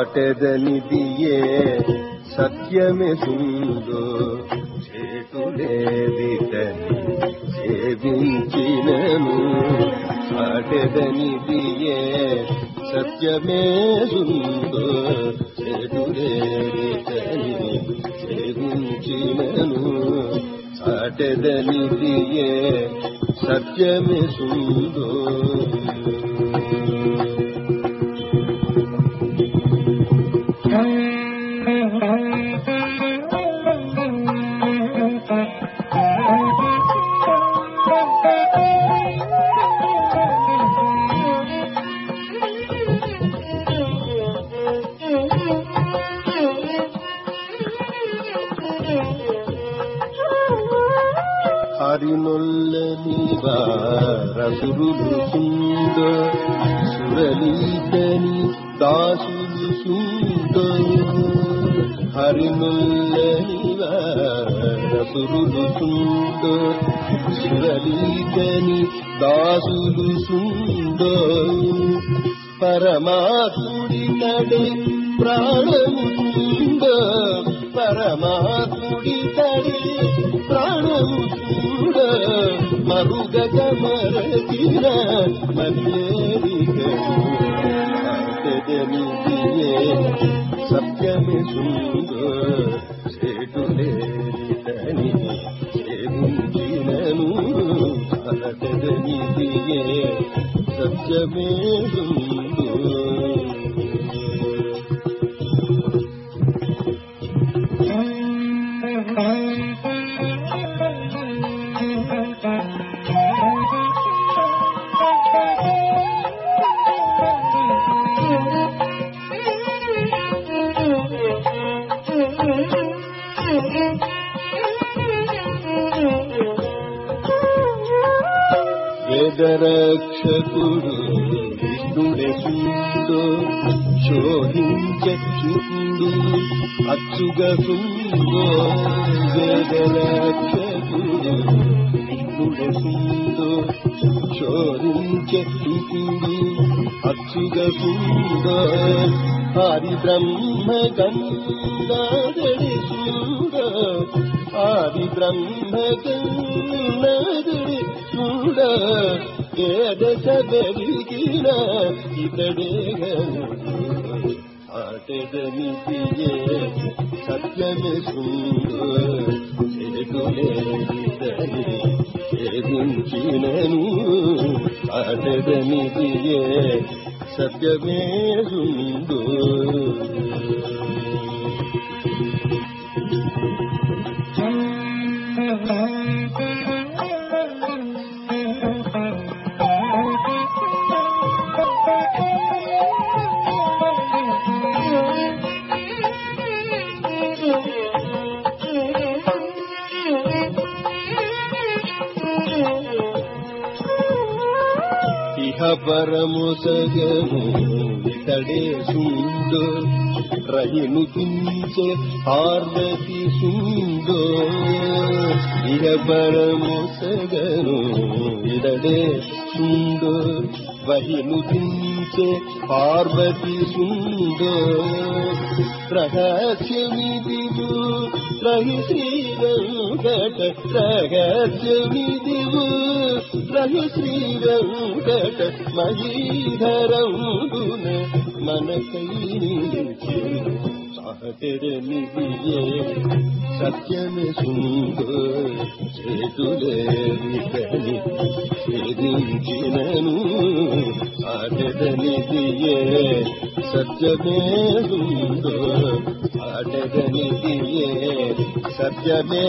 చాటెదనిదియే సత్యమే సుందో చేతులేదితని సేవించినను చాటెదనిదియే సత్యమే సుందో చేతులేదితని సేవించినను చాటెదనిదియే సత్యమే సుందో హరినొల్లని రసురులు సుంద సురలీతని దాసులు సుంద హరినొల్లని రసురులు సుంద సురలీతని దాసులు సుంద పరమాత్ముడి నడే ప్రాణము సుంద పరమాత్ముడి మరుగగ మరచిన మల్లేరిగనిదియే సత్యమే సుంద. చేటులేని సేవించినను అతదనిదియే సత్యమే సుందో వేదరక్షకుడు విష్ణుడే సుందో శోధించే శుకుడు అచ్చుగా సుందో. వేదరక్షకుడు విష్ణుడే సుందో శోధించే అచ్చుగా సుందో. హరి బ్రహ్మ గంగాధరి సుందో. ఆది బ్రహ్మ గంగాధరి ಗಿಡ ಬೇಡ ಸಬರಿಗಿಡ ಇತಡೆಗಳು ಆಟದ ಮಿತಿಯೇ ಸತ್ಯನ ಸುಂದರೇಗುಲೇರಿದರೆ ಗುಂಚಿನನು ಆಟದ ಮಿತಿಯೇ ಸತ್ಯವೇ ಸುಂದೋ పరము సగము ఇతడే సుందో రహిను కించే పార్వతి సుందో ఇహ పరము సగను ఇడడే సుందో వహిను కించే పార్వతి సుందో రహస్యమిదివు రహి శ్రీరంగట వెంకట రహస్యమిదివు రహి శ్రీరంగట మహీధరం మహీధరంబున మనకై నిలిచి సాటెరనిదియే సత్యమే సుందో చేతులేని ఛేదించినను. సాటెరనిదియే సత్యమే సుందో సత్యమే